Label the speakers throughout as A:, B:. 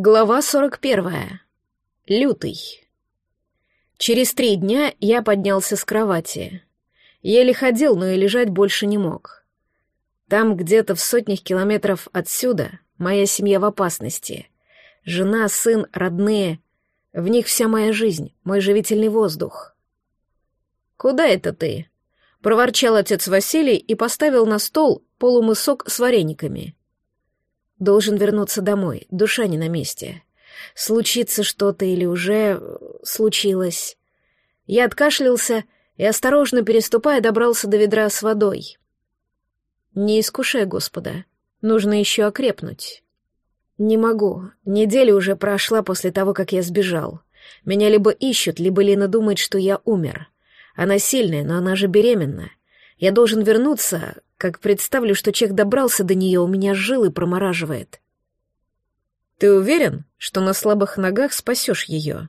A: Глава 41. Лютый. Через три дня я поднялся с кровати. Еле ходил, но и лежать больше не мог. Там, где-то в сотнях километров отсюда, моя семья в опасности. Жена, сын, родные. В них вся моя жизнь, мой живительный воздух. «Куда это ты?» — проворчал отец Василий и поставил на стол полумысок с варениками — Должен вернуться домой, душа не на месте. Случится что-то или уже случилось. Я откашлялся и, осторожно переступая, добрался до ведра с водой. Не искушай Господа, нужно еще окрепнуть. Не могу, неделя уже прошла после того, как я сбежал. Меня либо ищут, либо Лина думает, что я умер. Она сильная, но она же беременна. Я должен вернуться, как представлю, что человек добрался до нее, у меня жилы промораживает. Ты уверен, что на слабых ногах спасешь ее?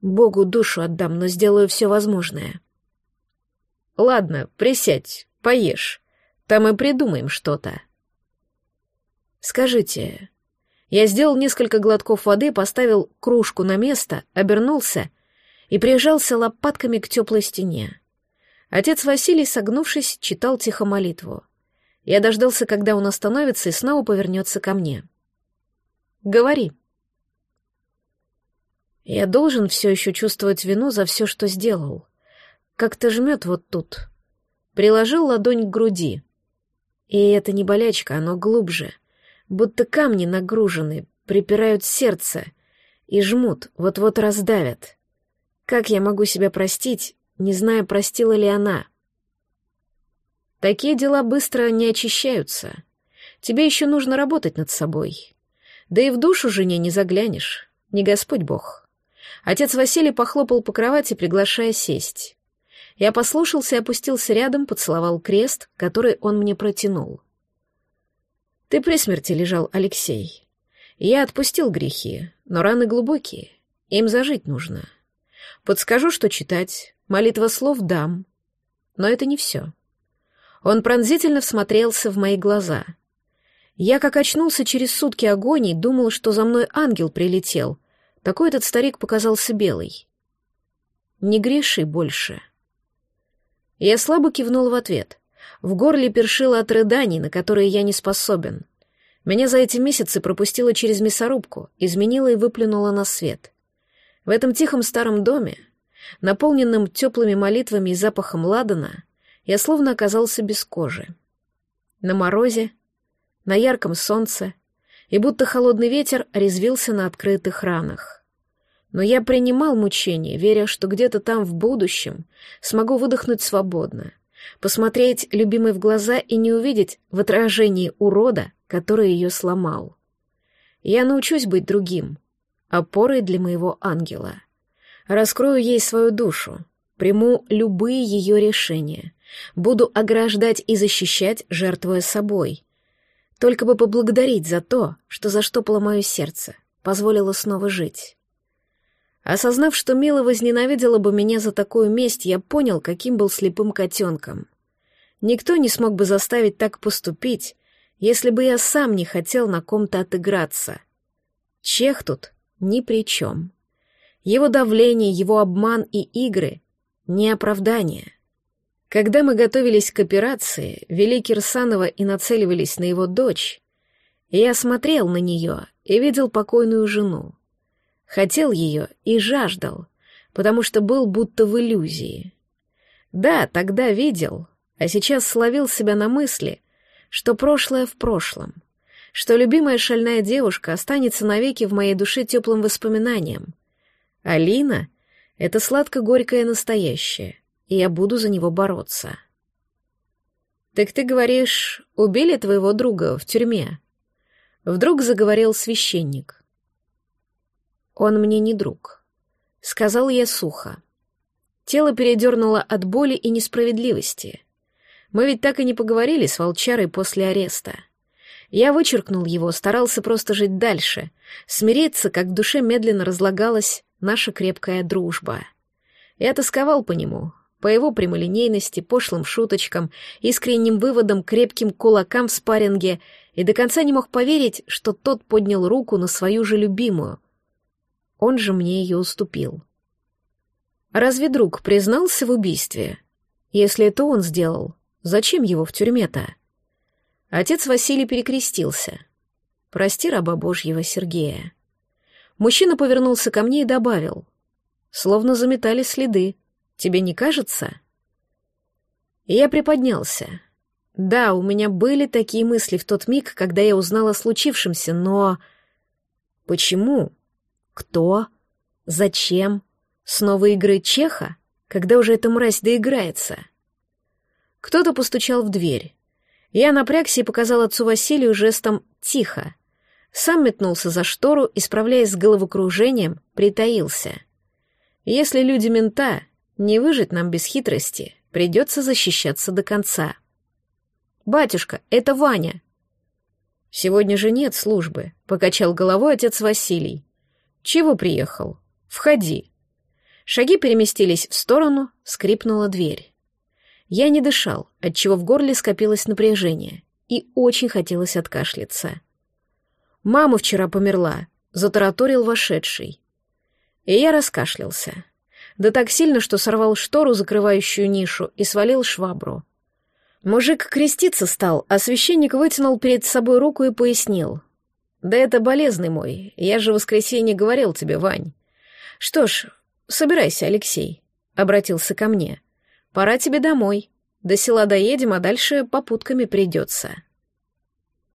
A: Богу душу отдам, но сделаю все возможное. Ладно, присядь, поешь. Там и придумаем что-то. Скажите, я сделал несколько глотков воды, поставил кружку на место, обернулся и прижался лопатками к теплой стене. Отец Василий, согнувшись, читал тихо молитву. Я дождался, когда он остановится и снова повернется ко мне. «Говори». Я должен все еще чувствовать вину за все, что сделал. Как-то жмет вот тут. Приложил ладонь к груди. И это не болячка, оно глубже. Будто камни нагружены, припирают сердце и жмут, вот-вот раздавят. Как я могу себя простить, не зная, простила ли она. Такие дела быстро не очищаются. Тебе еще нужно работать над собой. Да и в душу жене не заглянешь, не Господь Бог. Отец Василий похлопал по кровати, приглашая сесть. Я послушался и опустился рядом, поцеловал крест, который он мне протянул. Ты при смерти лежал, Алексей. Я отпустил грехи, но раны глубокие, им зажить нужно. Подскажу, что читать, Молитва слов дам. Но это не все. Он пронзительно всмотрелся в мои глаза. Я, как очнулся через сутки агоний, думал, что за мной ангел прилетел. Такой этот старик показался белый. Не греши больше. Я слабо кивнул в ответ. В горле першило от рыданий, на которые я не способен. Меня за эти месяцы пропустило через мясорубку, изменило и выплюнуло на свет. В этом тихом старом доме, наполненным теплыми молитвами и запахом ладана, я словно оказался без кожи. На морозе, на ярком солнце, и будто холодный ветер резвился на открытых ранах. Но я принимал мучения, веря, что где-то там в будущем смогу выдохнуть свободно, посмотреть любимой в глаза и не увидеть в отражении урода, который ее сломал. Я научусь быть другим, опорой для моего ангела. Раскрою ей свою душу, приму любые ее решения, буду ограждать и защищать, жертвуя собой. Только бы поблагодарить за то, что заштопало мое сердце, позволило снова жить. Осознав, что Мила возненавидела бы меня за такую месть, я понял, каким был слепым котенком. Никто не смог бы заставить так поступить, если бы я сам не хотел на ком-то отыграться. Чех тут ни при чем. Его давление, его обман и игры — не оправдание. Когда мы готовились к операции, вели Кирсанова и нацеливались на его дочь, я смотрел на нее и видел покойную жену. Хотел ее и жаждал, потому что был будто в иллюзии. Да, тогда видел, а сейчас словил себя на мысли, что прошлое в прошлом, что любимая шальная девушка останется навеки в моей душе теплым воспоминанием — Алина — это сладко-горькое настоящее, и я буду за него бороться. «Так ты говоришь, убили твоего друга в тюрьме?» Вдруг заговорил священник. «Он мне не друг», — сказал я сухо. Тело передернуло от боли и несправедливости. Мы ведь так и не поговорили с волчарой после ареста. Я вычеркнул его, старался просто жить дальше, смириться, как в душе медленно разлагалась наша крепкая дружба. Я тосковал по нему, по его прямолинейности, пошлым шуточкам, искренним выводам, крепким кулакам в спарринге и до конца не мог поверить, что тот поднял руку на свою же любимую. Он же мне ее уступил. Разве друг признался в убийстве? Если это он сделал, зачем его в тюрьме-то? Отец Василий перекрестился. «Прости раба Божьего Сергея». Мужчина повернулся ко мне и добавил. «Словно заметали следы. Тебе не кажется?» Я приподнялся. Да, у меня были такие мысли в тот миг, когда я узнала о случившемся, но... Почему? Кто? Зачем? Снова игры Чеха? Когда уже эта мразь доиграется? Кто-то постучал в дверь. Я напрягся и показал отцу Василию жестом «тихо». Сам метнулся за штору и, справляясь с головокружением, притаился. Если люди мента, не выжить нам без хитрости, придется защищаться до конца. «Батюшка, это Ваня!» «Сегодня же нет службы», — покачал головой отец Василий. «Чего приехал? Входи». Шаги переместились в сторону, скрипнула дверь. Я не дышал, отчего в горле скопилось напряжение, и очень хотелось откашляться. «Мама вчера померла», — затараторил вошедший. И я раскашлялся. Да так сильно, что сорвал штору, закрывающую нишу, и свалил швабру. Мужик креститься стал, а священник вытянул перед собой руку и пояснил. «Да это болезный мой, я же в воскресенье говорил тебе, Вань. Что ж, собирайся, Алексей», — обратился ко мне. «Пора тебе домой. До села доедем, а дальше попутками придется».